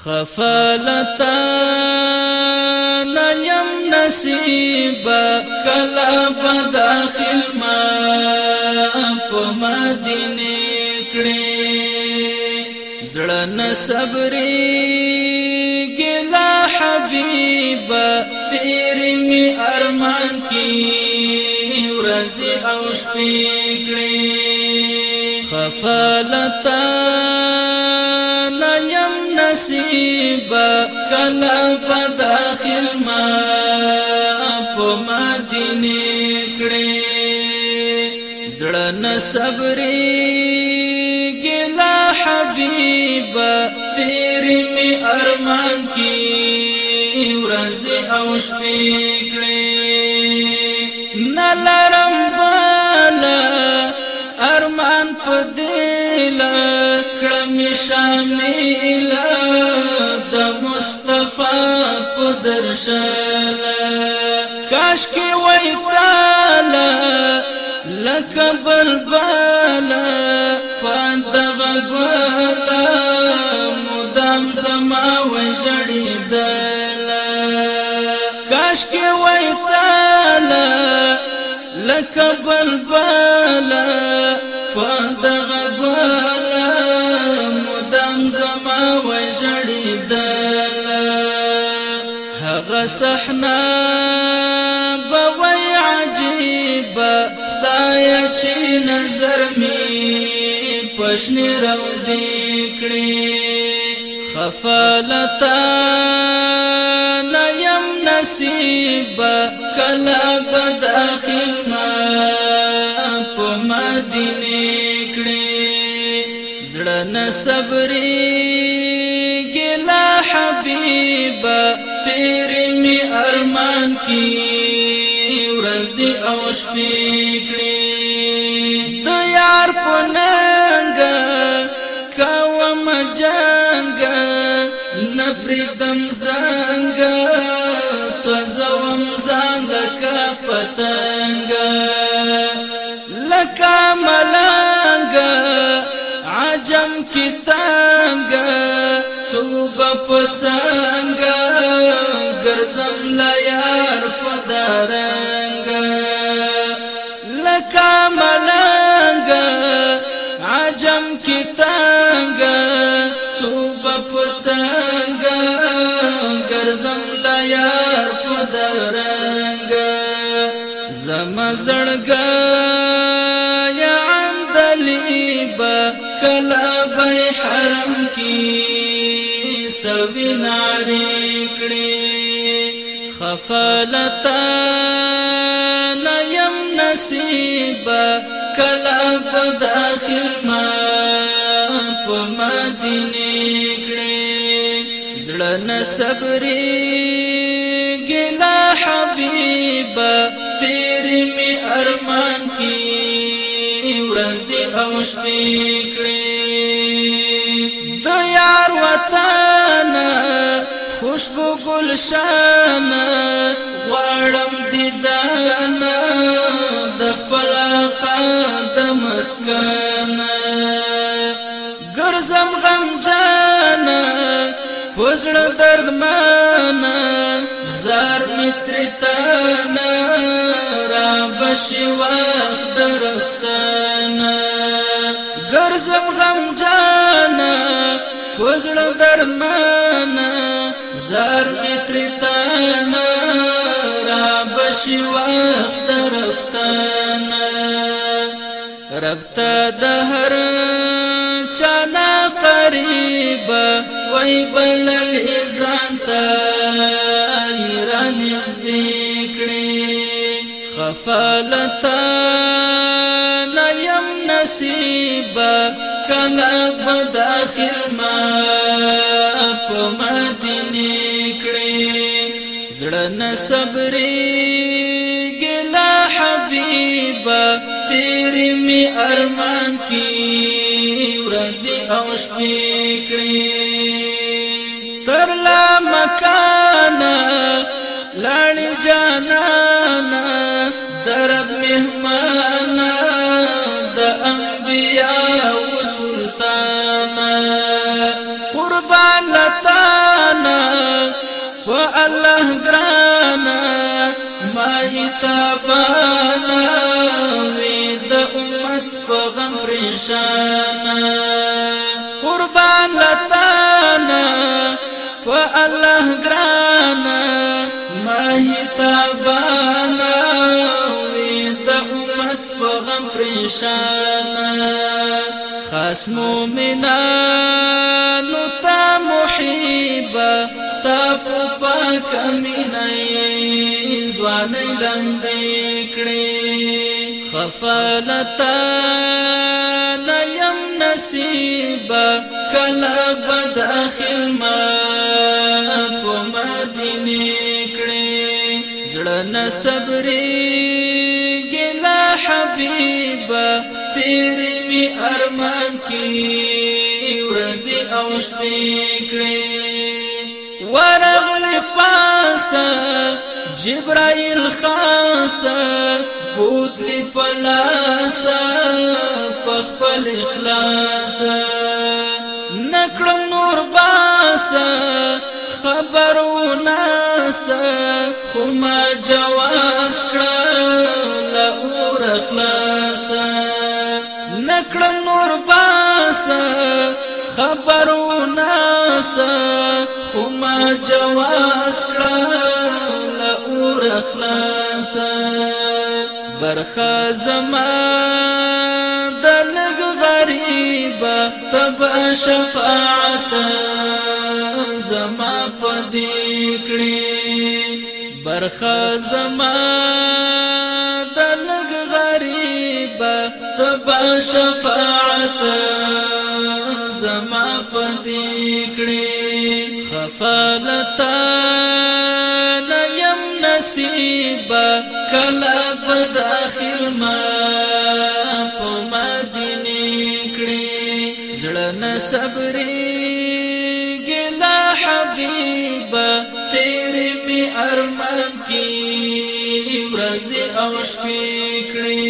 خفالتا نیم نصیب کلا بداخل ما په مدینه کړې زړه نصبرې ګلا حبیب تیر می ارمان کې ورځ او شپې کړې خفالتا نصیبا کلا بداخل ما په مدینه کړې زړه نصبري ګلا حبیبا تیرې می ارمان کی ورځ او شپې کړې نلرم بالا ارمان په دلم کړم شامل د مصطفی په درشل کاش کې وای تعالی لکه بلبل پاند غوالا مدام سما و شړیدل کاش کې وای تعالی لکه بلبل صحنه بوي عجيب خدای چې نظر می پښن روزي کړې خفالتا کې ورځي او شپې کړې تیار پننګ کاوم جنگ نپریدم زنګ سوزوم زنګ کا پتنګ لکه ملنګ عجم کی تنګ څوب پڅنګ قسم لا یار پدارنګ لکه ملنګ عجم کی تنګ صوف پسنګ قسم لا یار پدارنګ زم زړګ یا عندلی با کلا به حرم کی سوی ناری کړي غفلتا يم نصيبا کلا داخل ما په مدینه کړي زړه نه صبرې ګلا حبیب ارمان كي ورځ أوش شپې کړي د وطن خوشبو گلشان غواړم دیدان د خپل قدم اسکان ګرځم غمجان پوزړه دردمان زار مترتان را بشي وخت درستان ګرځم غمجان پزړه درمان زار می ترتان را بشي وخت درفتان ربتا دهر چانا قریب وای بل الهزان تا ایران نږدې کړي خفالتان نصیبا کلا بد اخر ما په مدینه کړې زړه نه صبر ګلا حبیبا تیر می ارمان کی ورځ او شپې کړې تر لا مکان لاړ جانا درب مهمان لتانا فالله گرانا ما هتابانا وید امت فغم پریشانا قربان لتانا فالله گرانا ما هتابانا وید امت فغم پریشانا خاص مومنان پاک مینې ځوانې لندې کړې خفلتا نیم نصیب کله بد اخر ما په مدینه کړې زړه نه صبرې ګلا حبیب تیر می ارمان کی ورځ او شپې کړې جبرائیل خاصا بوتلی پلاسا پخپل اخلاسا نکړم نور باسا خبر و ناسا خو ما جواز کړه لا اور اخلاسا نکړم نور باسا خبر و ناسا خو ما جواز کړه لور اخلاصا برخه زما د لګ غریبا تب شفاعت زما پدې کړې برخه زما د لګ غریبا تب شفاعت زما پدې کړې خفالتا زړه نه صبرې ګلا حبيبا تیر می ارمان کی ورځ او شپې کړې